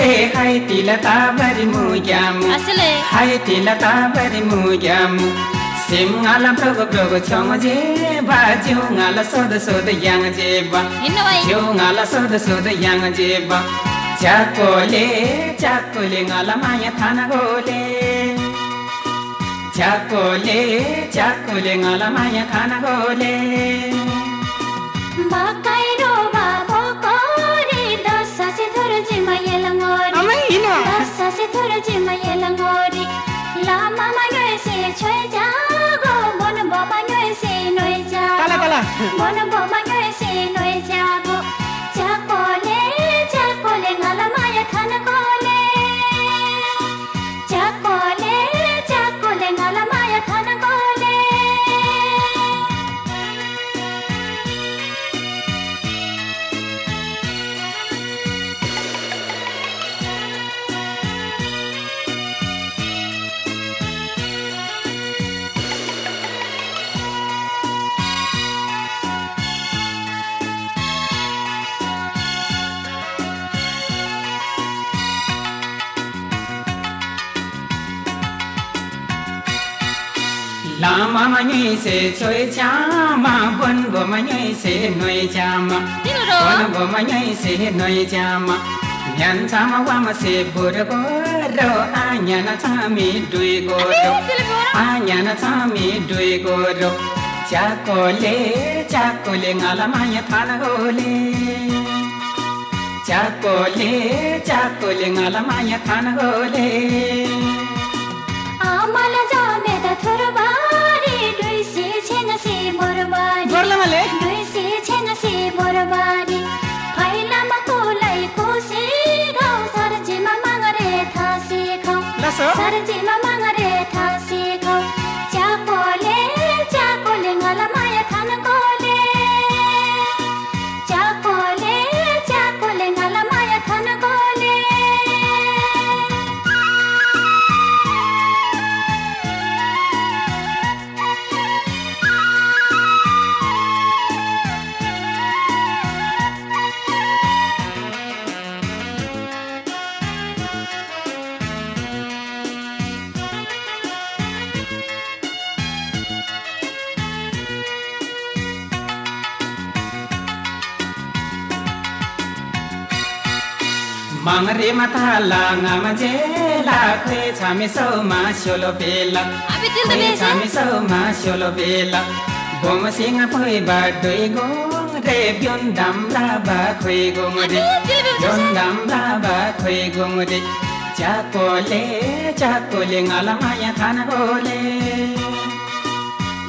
रे होय मुग्याम मुग्याम जे बा जिउङाला सोध सोध याङ जे बा। हिन्न भाइ जिउङाला सोध सोध याङ जे बा। चाकोले चाकोले ङाला माया थाना गोले। चाकोले चाकोले ङाला माया थाना गोले। thur chi ma ye la ngori la ma ma ga se chhe लामा मङै से छोय चामा बन गो मङै से नोय चामा बन गो मङै से नोय चामा न्यान चामा वाम से बुर गो रो आन्यान चामी दुई गो रो आन्यान चामी दुई गो रो चाकोले चाकोले माया थाना गोले आमाला जामे द थोरबारी सरजीमा मागरे माङरे माथा लाङाम जेला खै छामे सौमा स्योलो बेला। खै छामे सौमा स्योलो बेला। गोम सिङ पै बाटै गो रे ब्योन दाम लाबा खोइ गोङ रे ब्योन दाम लाबा खोइ गोङ रे चाकोले चाकोले ngala माया थाना गोले।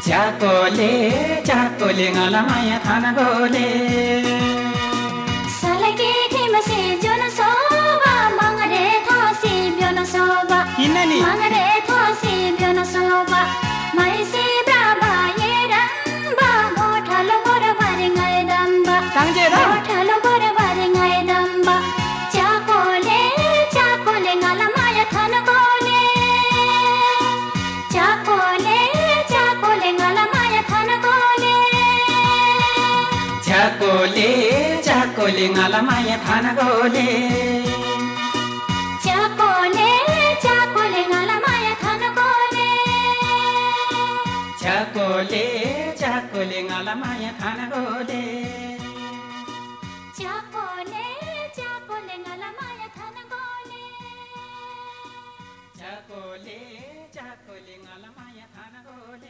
चाकोले चाकोले ngala माया थाना गोले। गोले च्याकोले मलाई माया खान गोले चाकोले चाकोले मलाई माया खान गोले चाकोले चाकोले मलाई माया खान गोले चाकोले चाकोले मलाई माया खान गोले च्याकोले च्याकोले मलाई माया खान गोले